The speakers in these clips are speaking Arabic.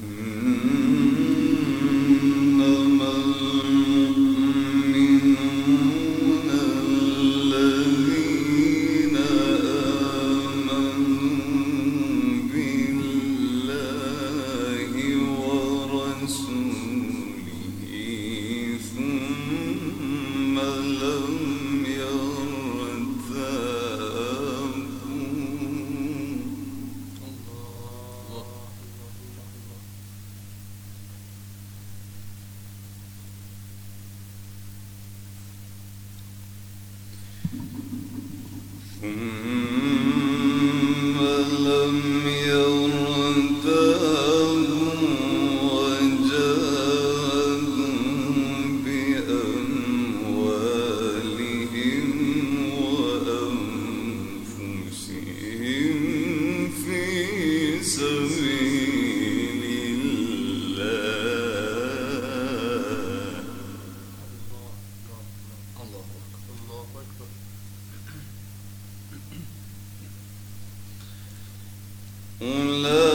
Mm. Mm-hmm. أولئك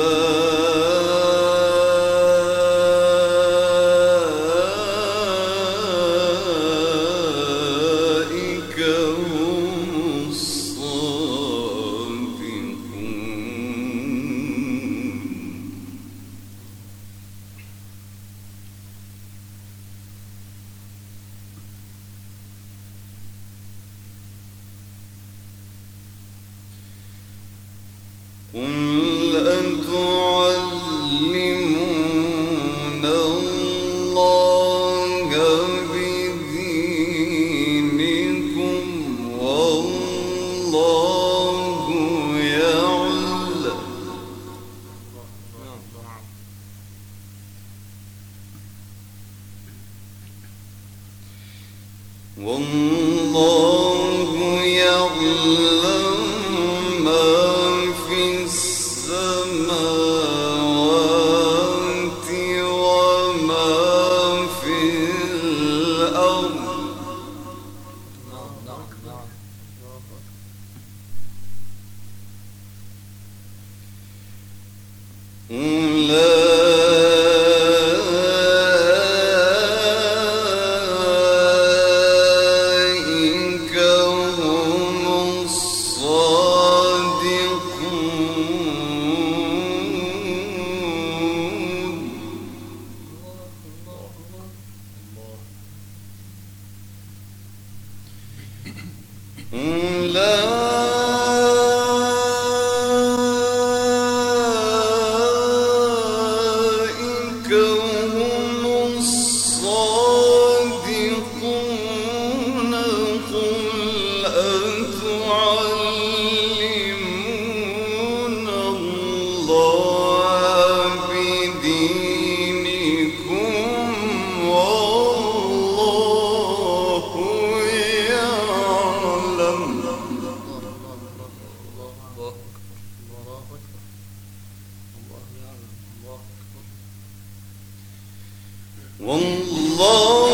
والله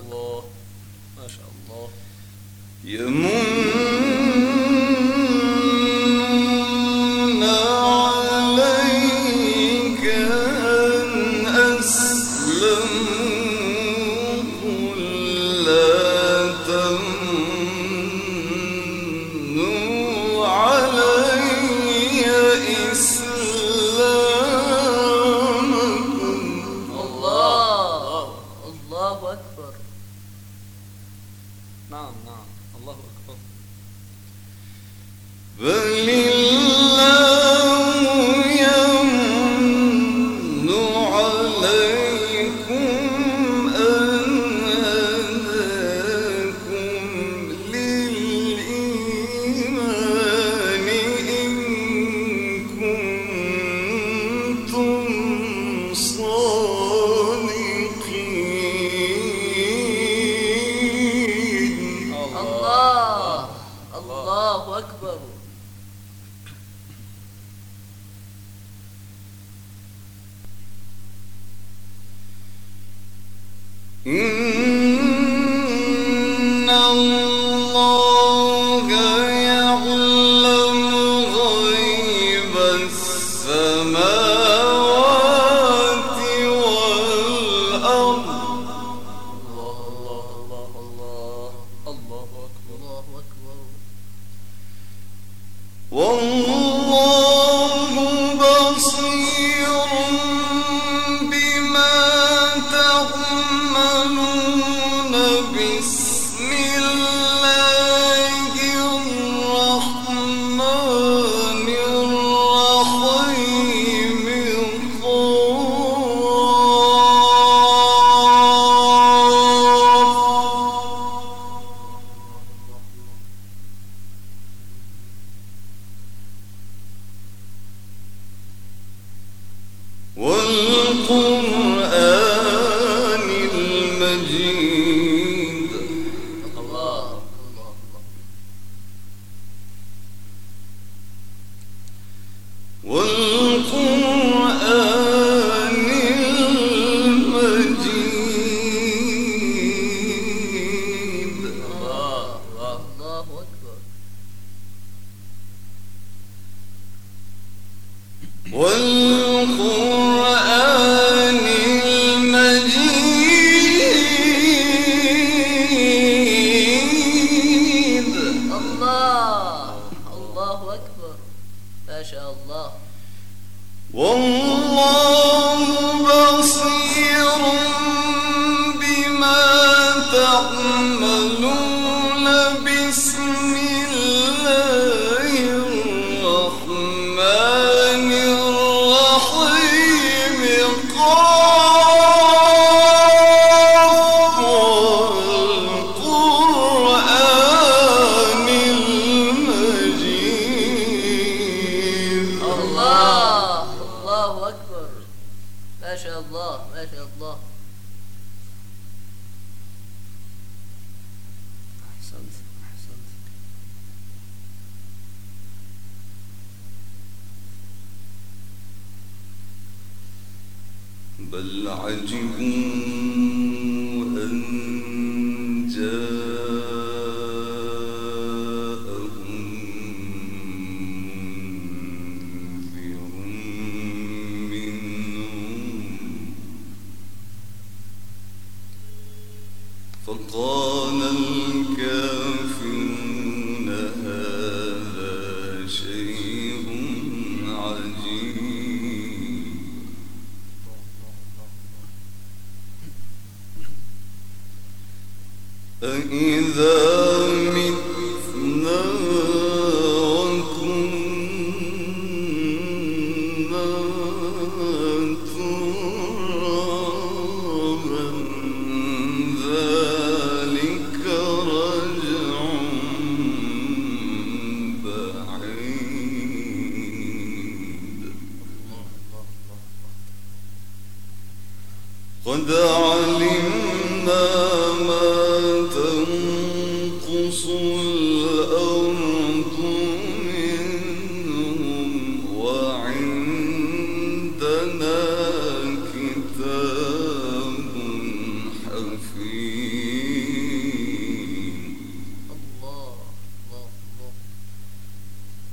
الله. الله ما شاء الله. يا إن الله بسم الله 我 بل عجبوا أن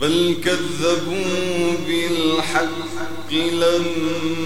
بل كذبوا بالحق لما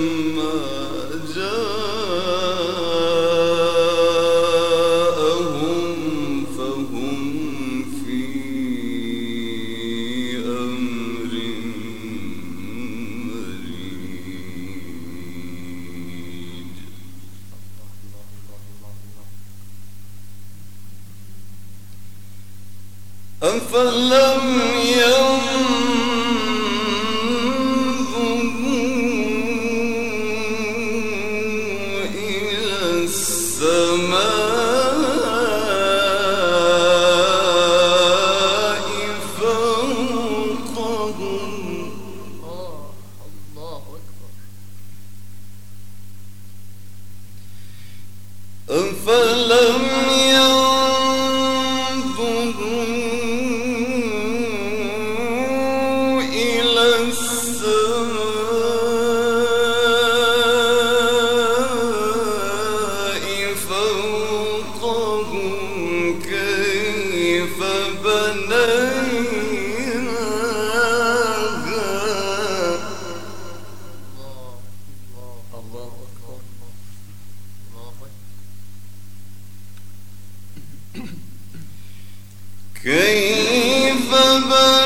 嗯，分。كيف بنيناها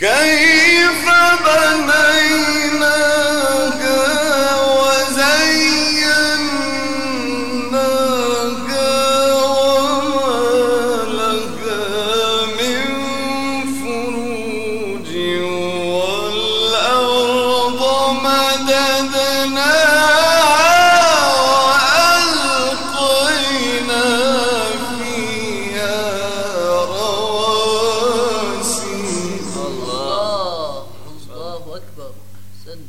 كيف أكبر أحسن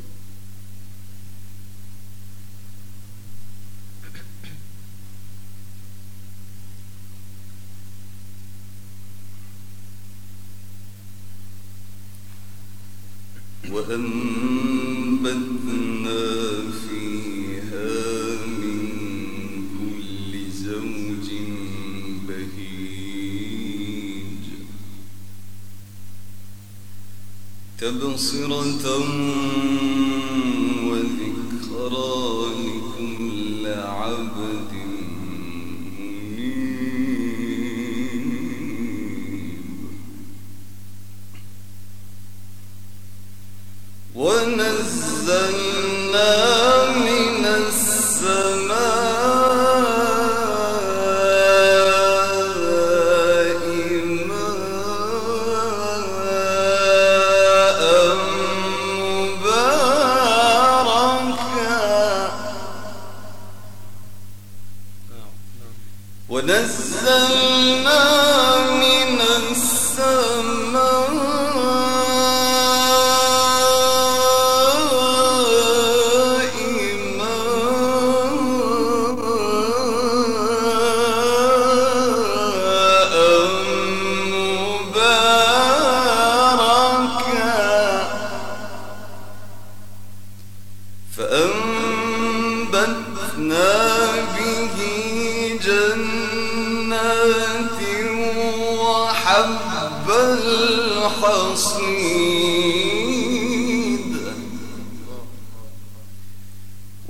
تبصرة وذكرى لكل عبد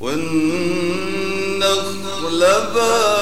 والنخل باسقات